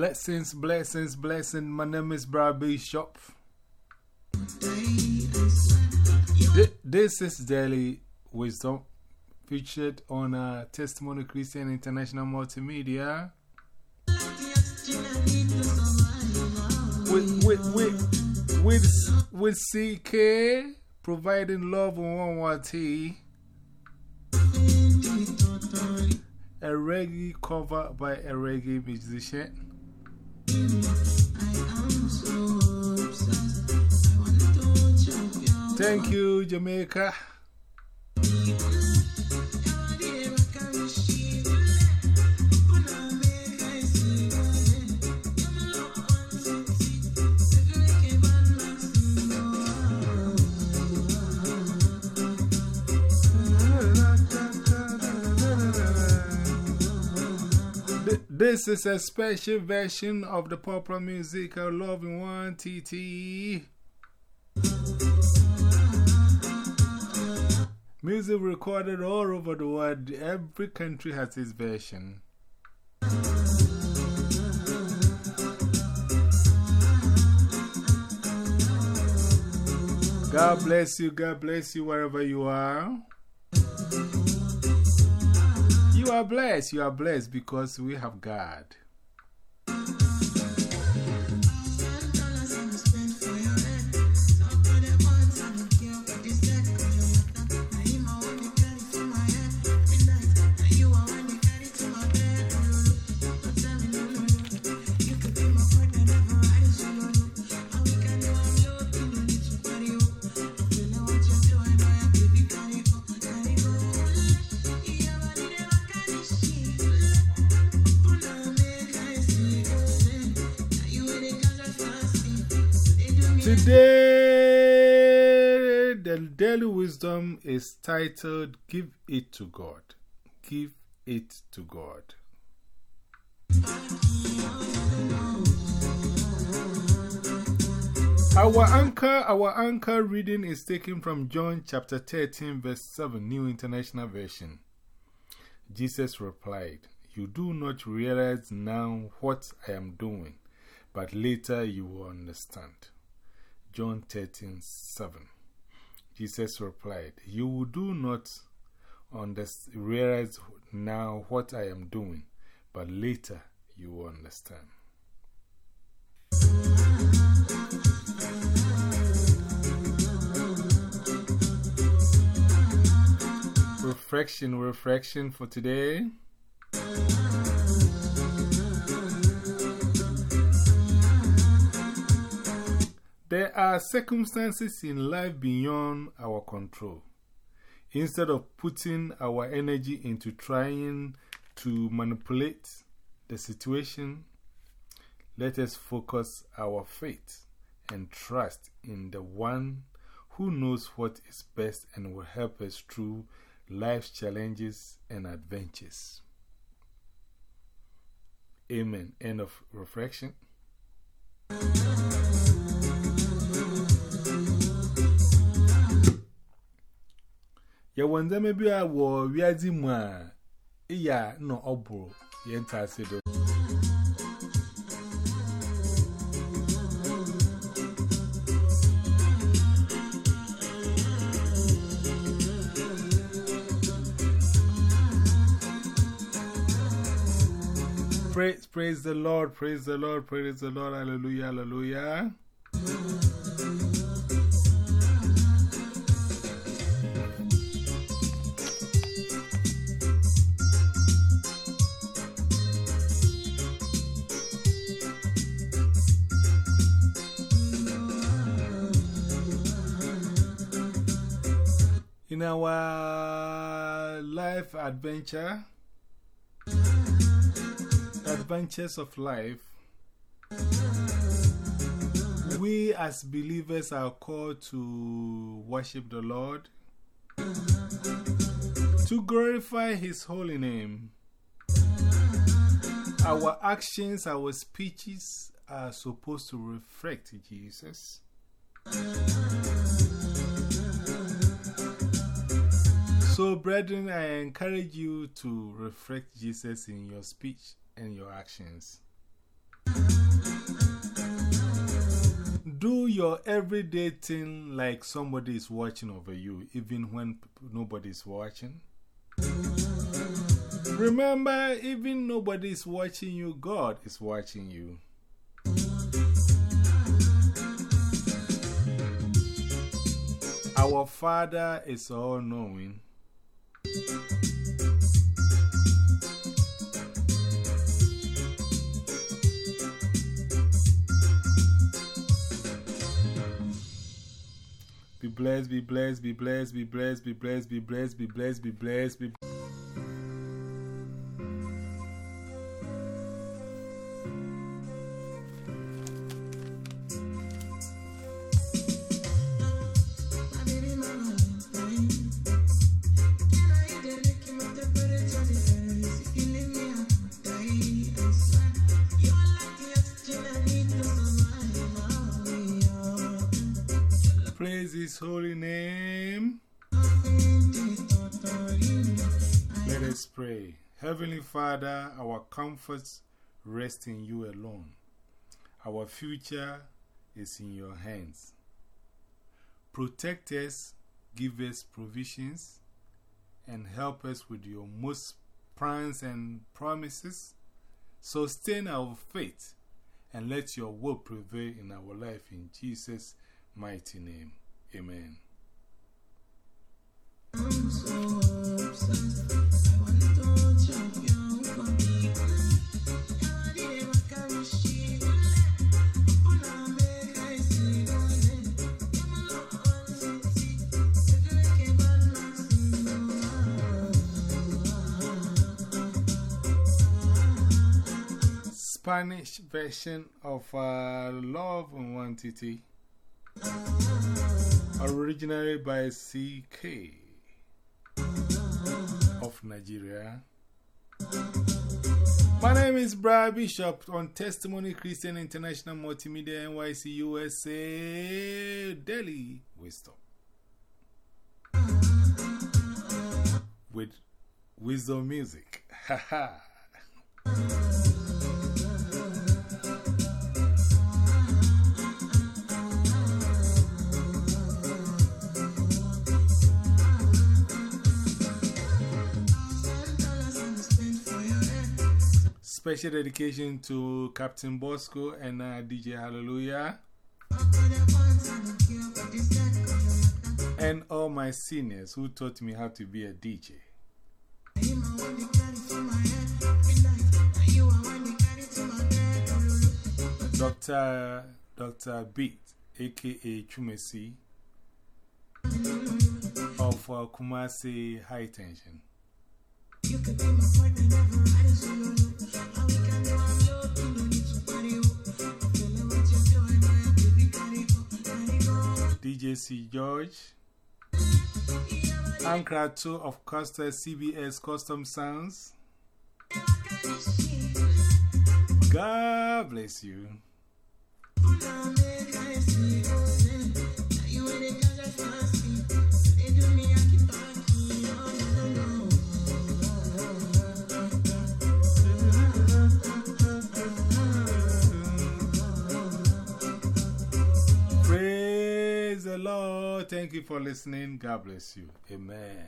Blessings, blessings, blessings. My name is Brad Bishop. This is Daily Wisdom featured on uh, Testimony Christian International Multimedia. With, with, with, with, with CKay providing Love Nwantiti. A reggae cover by a reggae musician. Thank you, Jamaica. This is a special version of the popular music of Love Nwantiti. Music recorded all over the world. Every country has its version. God bless you. God bless you wherever you are. You are blessed. You are blessed because we have God. Today, the daily wisdom is titled Give It to God. Give It to God. Our anchor, our anchor reading is taken from John chapter 13, verse 7, New International Version. Jesus replied, You do not realize now what I am doing, but later you will understand. John 13 7. Jesus replied, You do not realize now what I am doing, but later you will understand. Reflection, reflection for today. There are circumstances in life beyond our control. Instead of putting our energy into trying to manipulate the situation, let us focus our faith and trust in the one who knows what is best and will help us through life's challenges and adventures. Amen. End of reflection. Ya wanda maybe I will ready more. Yeah, no, obro, the entire city. Praise, praise the Lord, praise the Lord, praise the Lord, hallelujah, hallelujah. In our life adventure, adventures of life, we as believers are called to worship the Lord, to glorify His holy name. Our actions, our speeches are supposed to reflect Jesus. So, brethren, I encourage you to reflect Jesus in your speech and your actions. Do your everyday thing like somebody is watching over you, even when nobody is watching. Remember, even nobody is watching you, God is watching you. Our Father is all knowing. Blessed, be blessed, be blessed, be blessed, be blessed, be blessed, be blessed, be blessed, His holy name. Let us pray. Heavenly Father, our comforts rest in you alone. Our future is in your hands. Protect us, give us provisions, and help us with your most plans and promises. Sustain our faith and let your will prevail in our life in Jesus' mighty name. Amen. Spanish version of uh, Love Nwantiti, originally by CKay of Nigeria. My name is Brad Bishop on Testimony Christian International Multimedia NYC USA Daily Wisdom. With wisdom music. Special dedication to Captain Bosco and uh, DJ Hallelujah. And all my seniors who taught me how to be a DJ. Dr. Dr. Beat, aka Chumesi, of uh, Kumasi High Tension. Gotta go. DJ C. George. Ankara 2 of Costa CBS Custom Sounds. God bless you. Thank you for listening. God bless you. Amen.